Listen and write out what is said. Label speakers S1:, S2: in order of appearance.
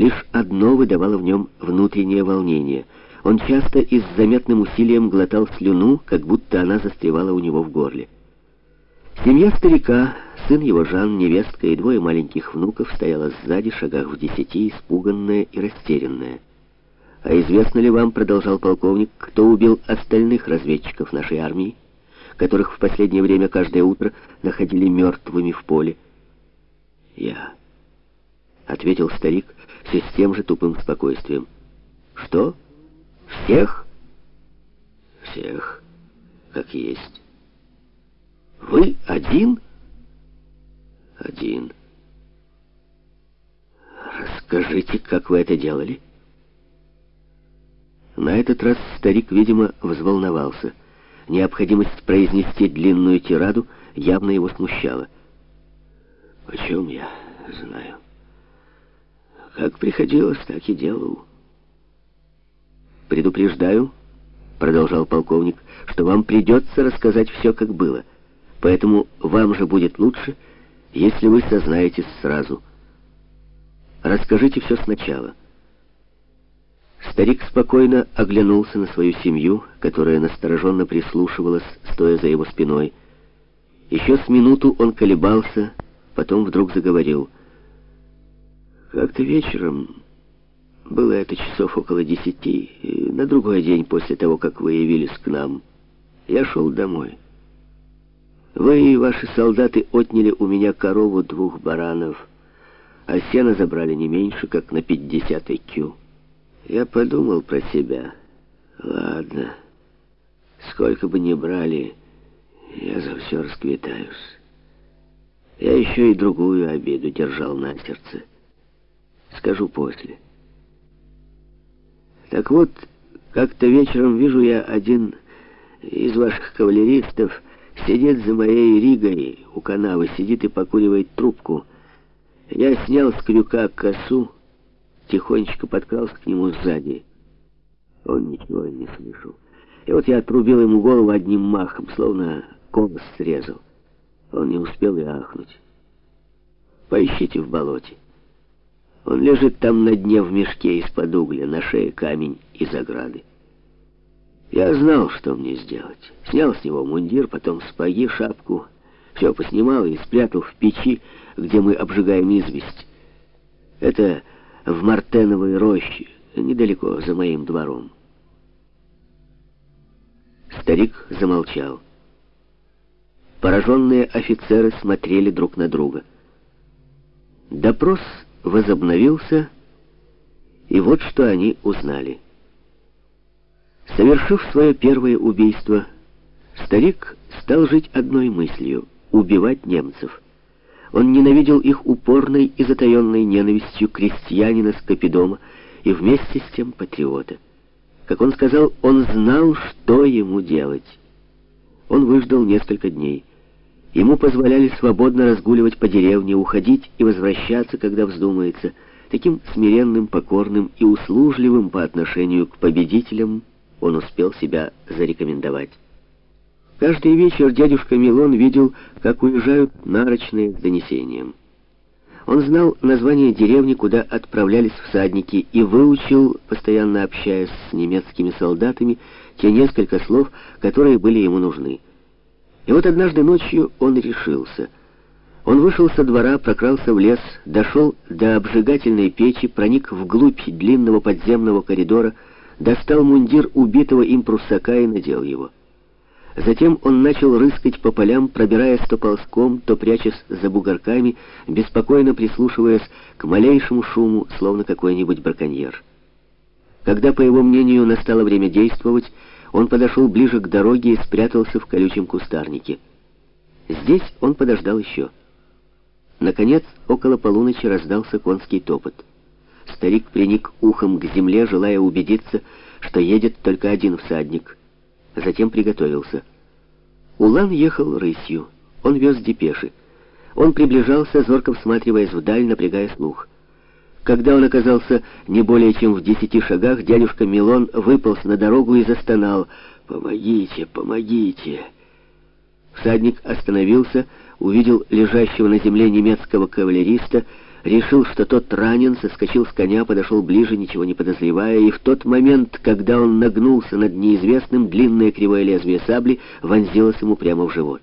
S1: Лишь одно выдавало в нем внутреннее волнение. Он часто и с заметным усилием глотал слюну, как будто она застревала у него в горле. Семья старика, сын его Жан, невестка и двое маленьких внуков стояла сзади, шагах в десяти, испуганная и растерянная. «А известно ли вам, — продолжал полковник, — кто убил остальных разведчиков нашей армии, которых в последнее время каждое утро находили мертвыми в поле?» «Я», — ответил старик все с тем же тупым спокойствием. «Что? Всех?» «Всех, как есть». «Вы один?» «Один». «Расскажите, как вы это делали?» На этот раз старик, видимо, взволновался. Необходимость произнести длинную тираду явно его смущала. «О чем я знаю? Как приходилось, так и делал». «Предупреждаю», — продолжал полковник, «что вам придется рассказать все, как было. Поэтому вам же будет лучше, если вы сознаетесь сразу. Расскажите все сначала». Старик спокойно оглянулся на свою семью, которая настороженно прислушивалась, стоя за его спиной. Еще с минуту он колебался, потом вдруг заговорил. «Как-то вечером, было это часов около десяти, на другой день после того, как вы явились к нам, я шел домой. Вы и ваши солдаты отняли у меня корову двух баранов, а сено забрали не меньше, как на пятьдесят кю. Я подумал про себя. Ладно, сколько бы ни брали, я за все расквитаюсь. Я еще и другую обиду держал на сердце. Скажу после. Так вот, как-то вечером вижу я один из ваших кавалеристов сидит за моей ригой у канавы, сидит и покуривает трубку. Я снял с крюка косу, тихонечко подкрался к нему сзади. Он ничего не слышал. И вот я отрубил ему голову одним махом, словно колос срезал. Он не успел и ахнуть. Поищите в болоте. Он лежит там на дне в мешке из-под угля, на шее камень из ограды. Я знал, что мне сделать. Снял с него мундир, потом спаги, шапку. Все поснимал и спрятал в печи, где мы обжигаем известь. Это в Мартеновой роще, недалеко за моим двором. Старик замолчал. Пораженные офицеры смотрели друг на друга. Допрос возобновился, и вот что они узнали. Совершив свое первое убийство, старик стал жить одной мыслью — убивать немцев — он ненавидел их упорной и затаенной ненавистью крестьянина Скопидома и вместе с тем патриота. Как он сказал, он знал, что ему делать. Он выждал несколько дней. Ему позволяли свободно разгуливать по деревне, уходить и возвращаться, когда вздумается. Таким смиренным, покорным и услужливым по отношению к победителям он успел себя зарекомендовать. Каждый вечер дядюшка Милон видел, как уезжают нарочные с донесением. Он знал название деревни, куда отправлялись всадники, и выучил, постоянно общаясь с немецкими солдатами, те несколько слов, которые были ему нужны. И вот однажды ночью он решился. Он вышел со двора, прокрался в лес, дошел до обжигательной печи, проник вглубь длинного подземного коридора, достал мундир убитого им пруссака и надел его. Затем он начал рыскать по полям, пробираясь то ползком, то прячась за бугорками, беспокойно прислушиваясь к малейшему шуму, словно какой-нибудь браконьер. Когда, по его мнению, настало время действовать, он подошел ближе к дороге и спрятался в колючем кустарнике. Здесь он подождал еще. Наконец, около полуночи раздался конский топот. Старик приник ухом к земле, желая убедиться, что едет только один всадник — затем приготовился. Улан ехал рысью. Он вез депеши. Он приближался, зорко всматриваясь вдаль, напрягая слух. Когда он оказался не более чем в десяти шагах, дядюшка Милон выполз на дорогу и застонал. «Помогите, помогите!» Всадник остановился, увидел лежащего на земле немецкого кавалериста, решил, что тот ранен, соскочил с коня, подошел ближе, ничего не подозревая, и в тот момент, когда он нагнулся над неизвестным, длинное кривое лезвие сабли вонзилось ему прямо в живот.